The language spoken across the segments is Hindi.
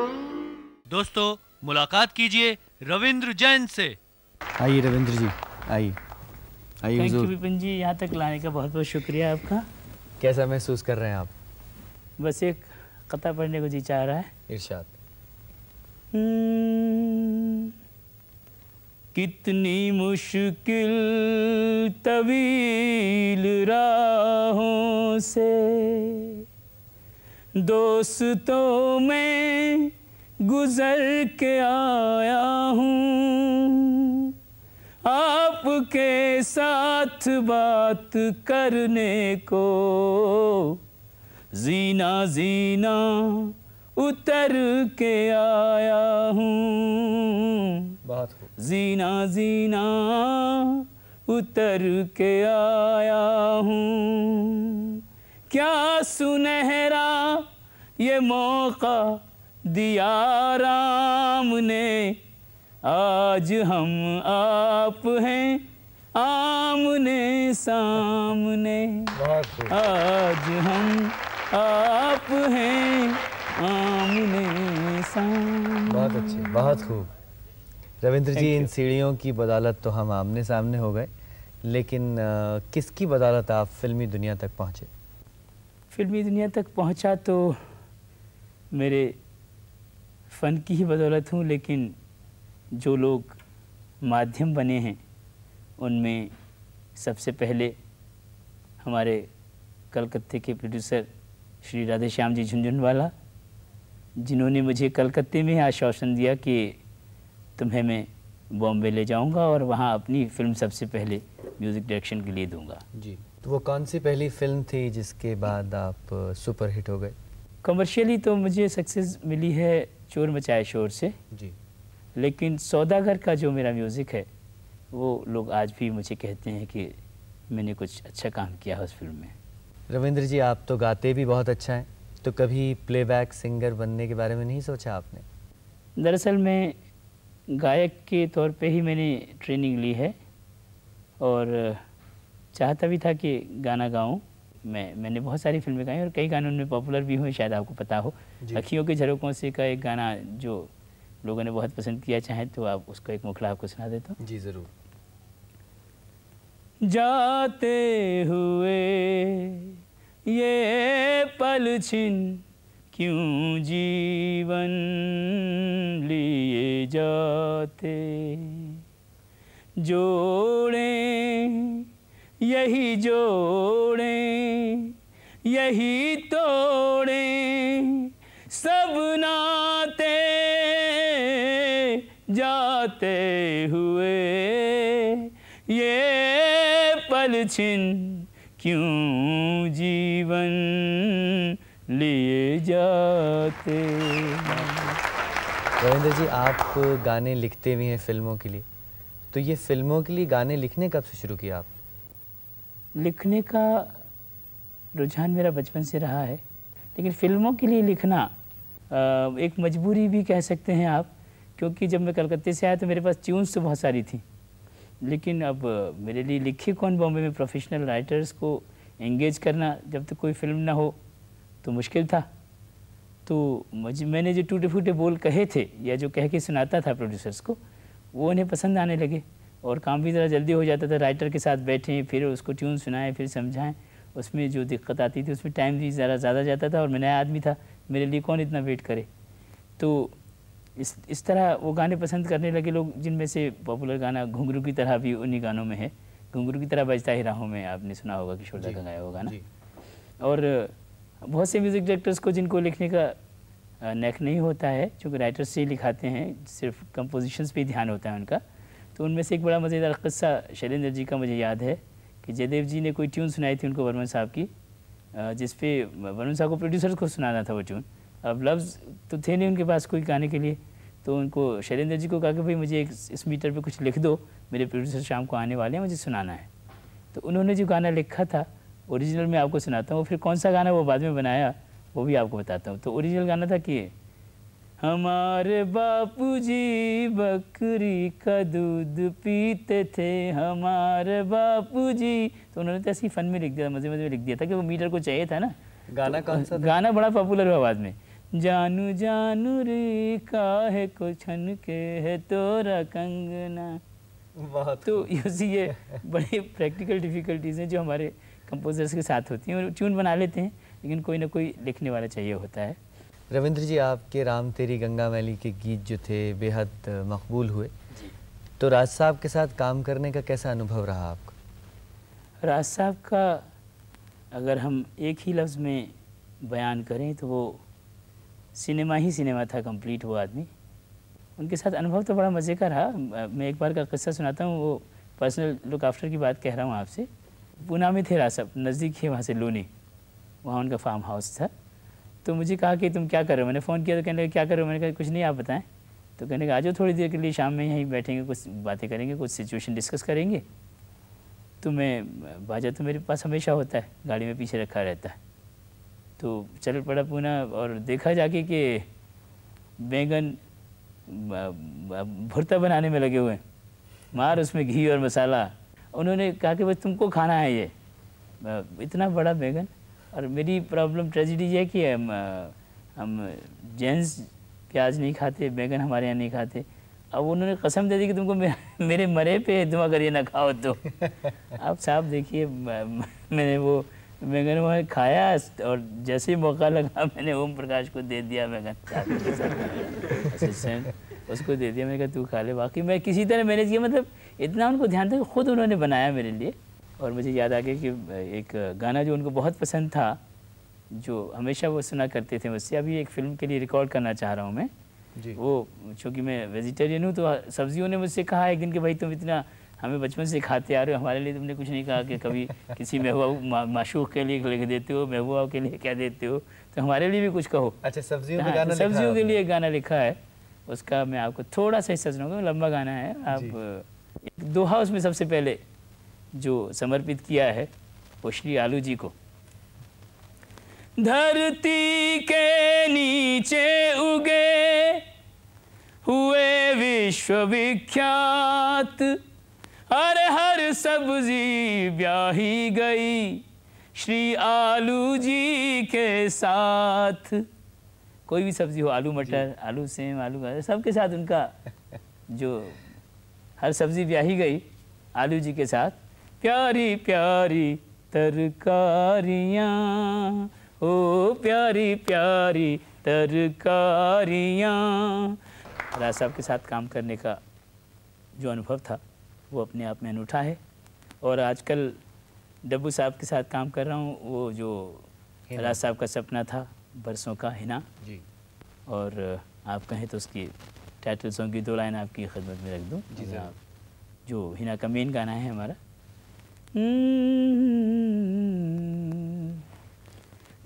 दोस्तों मुलाकात कीजिए रविंद्र जैन से। आइए रविंद्र जी आइए। आइए थैंक यू विपिन जी यहाँ तक लाने का बहुत बहुत शुक्रिया आपका। कैसा महसूस कर रहे हैं आप? बस एक कथा पढ़ने को जी चाह रहा है। इरशाद। हम्म, कितनी मुश्किल तवील राहों से दोस्तों में गुजर के आया हूँ। आपके साथ बात करने को जीना जीना उतर के आया हूँ। बहुत जीना जीना उतर के आया हूँ। क्या सुनहरा ये मौका दिया राम ने। आज हम आप हैं आमने सामने। आज हम आप हैं आमने सामने। बहुत अच्छे बहुत खूब। रविंद्र जी इन सीढ़ियों की बदौलत तो हम आमने सामने हो गए लेकिन किसकी बदौलत आप फिल्मी दुनिया तक पहुँचे? फिल्मी दुनिया तक पहुँचा तो मेरे फ़न की ही बदौलत हूँ लेकिन जो लोग माध्यम बने हैं उनमें सबसे पहले हमारे कलकत्ते के प्रोड्यूसर श्री राधे श्याम जी झुंझुनवाला जिन्होंने मुझे कलकत्ते में आश्वासन दिया कि तुम्हें मैं बॉम्बे ले जाऊँगा और वहाँ अपनी फ़िल्म सबसे पहले म्यूज़िक डायरेक्शन के लिए दूँगा। जी तो वो कौन सी पहली फ़िल्म थी जिसके बाद आप अ, सुपर हिट हो गए? कमर्शियली तो मुझे सक्सेस मिली है चोर मचाए शोर से। जी। लेकिन सौदागर का जो मेरा म्यूज़िक है वो लोग आज भी मुझे कहते हैं कि मैंने कुछ अच्छा काम किया है उस फ़िल्म में। रविंद्र जी आप तो गाते भी बहुत अच्छा हैं। तो कभी प्लेबैक सिंगर बनने के बारे में नहीं सोचा आपने? दरअसल मैं गायक के तौर पे ही मैंने ट्रेनिंग ली है। और चाहता भी था कि गाना गाऊं। मैं मैंने बहुत सारी फ़िल्में गाई और कई गाने उनमें पॉपुलर भी हुए शायद आपको पता हो। अखियों के झरोकों से का एक गाना जो लोगों ने बहुत पसंद किया चाहे तो आप उसको एक मुखला आपको सुना देता हूँ। जी ज़रूर। जाते हुए ये पल छिन क्यों जीवन लिए जाते? जोड़े यही जोड़े, यही तोड़े, सब नाते जाते हुए। ये पल छिन क्यों जीवन लिए जाते? रविंद्र जी, आप गाने लिखते भी हैं फ़िल्मों के लिए। तो ये फ़िल्मों के लिए गाने लिखने कब से शुरू किया आप लिखने का रुझान मेरा बचपन से रहा है। लेकिन फ़िल्मों के लिए लिखना एक मजबूरी भी कह सकते हैं आप, क्योंकि जब मैं कलकत्ते से आया तो मेरे पास ट्यून्स तो बहुत सारी थी। लेकिन अब मेरे लिए लिखे कौन बॉम्बे में प्रोफेशनल राइटर्स को एंगेज करना, जब तक तो कोई फ़िल्म ना हो तो मुश्किल था। तो मुझे, मैंने जो टूटे फूटे बोल कहे थे, या जो कह के सुनाता था प्रोड्यूसर्स को, वो उन्हें पसंद आने लगे। और काम भी ज़रा जल्दी हो जाता था। राइटर के साथ बैठें फिर उसको ट्यून सुनाएँ फिर समझाएँ। उसमें जो दिक्कत आती थी उसमें टाइम भी ज़रा ज़्यादा जाता था और मैं नया आदमी था मेरे लिए कौन इतना वेट करे? तो इस इस तरह वो गाने पसंद करने लगे लोग जिनमें से पॉपुलर गाना घुंघरू की तरह भी उन्हीं गानों में है। घुंघरू की तरह बजता ही राहों में आपने सुना होगा किशोरदा का गाया हुआ गाना। और बहुत से म्यूज़िक डायरेक्टर्स को जिनको लिखने का नेक नहीं होता है चूँकि राइटर्स से ही लिखाते हैं सिर्फ़ कंपोजिशंस पे ध्यान होता है उनका तो उनमें से एक बड़ा मज़ेदार किस्सा शैलेंद्र जी का मुझे याद है कि जयदेव जी ने कोई ट्यून सुनाई थी उनको वर्मन साहब की अ, जिस पे वर्मन साहब को प्रोड्यूसर को सुनाना था वो ट्यून। अब लफ्ज़ तो थे नहीं उनके पास कोई गाने के लिए तो उनको शैलेंद्र जी को कहा कि भाई मुझे एक इस मीटर पे कुछ लिख दो मेरे प्रोड्यूसर शाम को आने वाले हैं मुझे सुनाना है। तो उन्होंने जो गाना लिखा था ओरिजिनल मैं आपको सुनाता हूँ फिर कौन सा गाना वो बाद में बनाया वो भी आपको बताता हूँ। तो ओरिजिनल गाना था कि हमारे बापूजी बकरी का दूध पीते थे हमारे बापूजी। तो उन्होंने तो ऐसे ही फन में लिख दिया मज़े मज़े में लिख दिया था कि वो मीटर को चाहिए था ना। गाना कौन सा था? गाना बड़ा पॉपुलर हुआ बाद में। जानू जानू रे काहे को छन के है तोरा कंगना। बहुत तो यूसी ये बड़ी प्रैक्टिकल डिफ़िकल्टीज़ हैं जो हमारे कंपोजर्स के साथ होती हैं और ट्यून बना लेते हैं लेकिन कोई ना कोई लिखने वाला चाहिए होता है। रविंद्र जी आपके राम तेरी गंगा मैली के गीत जो थे बेहद मकबूल हुए। तो राज साहब के साथ काम करने का कैसा अनुभव रहा आपका? राज साहब का अगर हम एक ही लफ्ज़ में बयान करें तो वो सिनेमा ही सिनेमा था कंप्लीट वो आदमी। उनके साथ अनुभव तो बड़ा मज़े का रहा। मैं एक बार का किस्सा सुनाता हूँ वो पर्सनल लुक आफ्टर की बात कह रहा हूँ आपसे। पूना में थे राज साहब नज़दीक है वहाँ से लोनी वहाँ उनका फार्म हाउस था। तो मुझे कहा कि तुम क्या कर रहे हो? मैंने फ़ोन किया तो कहने लगे, क्या कर रहे हो? मैंने कहा, कुछ नहीं, आप बताएँ। तो कहने लगा, आ जाओ थोड़ी देर के लिए, शाम में यहीं बैठेंगे, कुछ बातें करेंगे, कुछ सिचुएशन डिस्कस करेंगे। तो मैं, बाजा तो मेरे पास हमेशा होता है, गाड़ी में पीछे रखा रहता है। तो चल पड़ा पूना और देखा जाके कि बैंगन, ब- बनाने में लगे हुए हैं। मार उसमें घी और मसाला। उन्होंने कहा कि बस तुमको खाना है ये। इतना बड़ा बैंगन? और मेरी प्रॉब्लम ट्रेजिडी ये है कि हम हम जेंट्स प्याज नहीं खाते, बैगन हमारे यहाँ नहीं खाते। अब उन्होंने कसम दे दी कि तुमको मेरे, मरे पे दुआ करिए ना खाओ तो। आप साहब देखिए मैंने वो बैंगन वहाँ खाया और जैसे ही मौका लगा, मैंने ओम प्रकाश को दे दिया बैंगन। असिस्टेंट उसको दे दिया। मैंने कहा, तू खा ले। बाकी मैं किसी तरह मैनेज किया मतलब इतना उनको ध्यान था कि खुद उन्होंने बनाया मेरे लिए। और मुझे याद आ गया कि एक गाना जो उनको बहुत पसंद था जो हमेशा वो सुना करते थे मुझसे अभी एक फ़िल्म के लिए रिकॉर्ड करना चाह रहा हूँ मैं। जी। वो चूँकि मैं वेजिटेरियन हूँ तो सब्जियों ने मुझसे कहा एक दिन कि भाई तुम इतना हमें बचपन से खाते आ रहे हो हमारे लिए तुमने कुछ नहीं कहा कि कभी किसी महबूब माशूक के लिए लिख देते हो महबूबा के लिए क्या देते हो तो हमारे लिए भी कुछ कहो। अच्छा सब्जियों हाँ, तो सब्जियों के लिए एक गाना लिखा है उसका मैं आपको थोड़ा सा हिस्सा सुनाऊँगा लंबा गाना है। आप एक दोहा उसमें सबसे पहले जो समर्पित किया है वो श्री आलू जी को। धरती के नीचे उगे हुए विश्वविख्यात अरे हर सब्ज़ी ब्याही गई श्री आलू जी के साथ। कोई भी सब्ज़ी हो आलू मटर आलू सेम आलू गाजर सबके साथ उनका जो हर सब्ज़ी ब्याही गई आलू जी के साथ। प्यारी प्यारी तरकारियाँ ओ प्यारी प्यारी तरकारियाँ। राज साहब के साथ काम करने का जो अनुभव था वो अपने आप में अनूठा है। और आजकल डब्बू साहब के साथ काम कर रहा हूँ वो जो राज साहब का सपना था बरसों का हिना। जी। और आप कहें तो उसकी टाइटल सॉन्ग की दो लाइन आपकी खिदमत में रख दूँ। जी, जो हिना का मेन गाना है हमारा।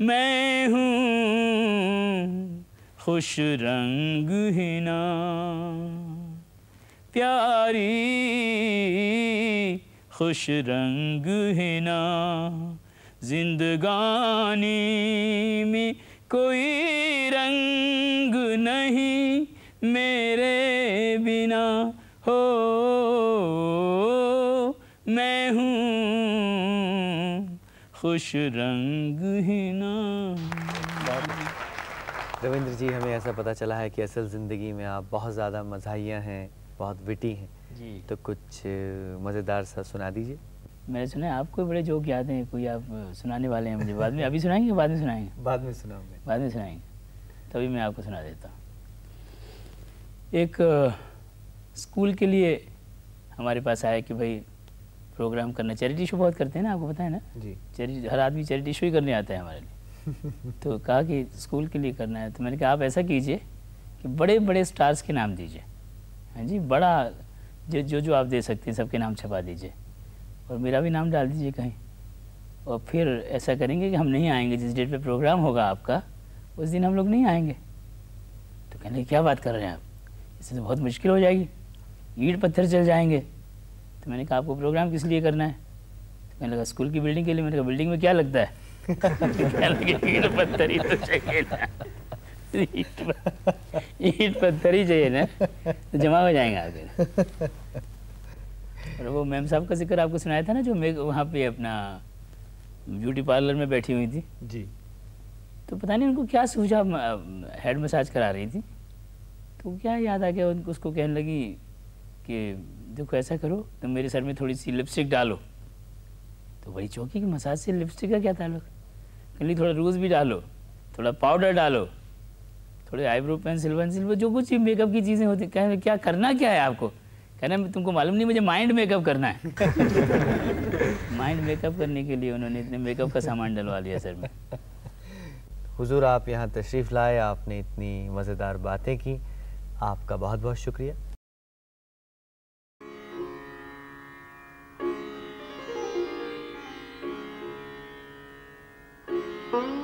मैं हूँ खुश रंग हिना, प्यारी खुश रंग हिना। जिंदगानी में कोई रंग नहीं, मेरे बिना हो खुश रंग हिना रविंद्र जी हमें ऐसा पता चला है कि असल ज़िंदगी में आप बहुत ज़्यादा मज़ाहिया हैं बहुत विटी हैं। जी। तो कुछ मज़ेदार सा सुना दीजिए। मैंने सुना है आपको बड़े जोक याद हैं कोई आप सुनाने वाले हैं मुझे बाद में? अभी सुनाएँगे बाद में सुनाएँगे? बाद में सुनाऊँगे। बाद में सुनाएँगे। तभी मैं आपको सुना देता हूँ। एक स्कूल के लिए हमारे पास आया कि भाई प्रोग्राम करना। चैरिटी शो बहुत करते हैं ना आपको पता है ना? जी। चैरिटी हर आदमी चैरिटी शो ही करने आता है हमारे लिए। तो कहा कि स्कूल के लिए करना है तो मैंने कहा आप ऐसा कीजिए कि बड़े बड़े स्टार्स के नाम दीजिए। हाँ जी बड़ा जो जो जो आप दे सकते हैं सबके नाम छपा दीजिए। और मेरा भी नाम डाल दीजिए कहीं। और फिर ऐसा करेंगे कि हम नहीं आएँगे जिस डेट पे प्रोग्राम होगा आपका उस दिन हम लोग नहीं आएँगे। तो कहने क्या बात कर रहे हैं आप? इससे तो बहुत मुश्किल हो जाएगी। ईट पत्थर चल जाएँगे। तो मैंने कहा आपको प्रोग्राम किस लिए करना है? तो मैंने लगा स्कूल की बिल्डिंग के लिए? मैंने कहा बिल्डिंग में क्या लगता है? ईट पत्थर ही तो चाहिए ना। ईट पत्थर ही चाहिए ना। तो जमा हो जाएँगे आगे। और वो मैम साहब का ज़िक्र आपको सुनाया था ना जो मैं वहाँ पे अपना ब्यूटी पार्लर में बैठी हुई थी? जी। तो पता नहीं उनको क्या सूझा हेड मसाज करा रही थी। तो क्या याद आ गया? उनको उसको कहने लगी कि देखो ऐसा करो तुम मेरे सर में थोड़ी सी लिपस्टिक डालो। तो वही चौकी की मसाज से लिपस्टिक का क्या ताल्लुक? कहली थोड़ा रोज़ भी डालो थोड़ा पाउडर डालो थोड़े आईब्रो पेंसिल वेंसिल जो कुछ मेकअप की चीज़ें होती कहने क्या करना क्या है आपको? कहना तुमको मालूम नहीं मुझे माइंड मेकअप करना है. माइंड मेकअप करने के लिए उन्होंने इतने मेकअप का सामान डलवा लिया सर में। हुजूर आप यहाँ तशरीफ़ लाए आपने इतनी मज़ेदार बातें की। आपका बहुत बहुत शुक्रिया। Mm-hmm.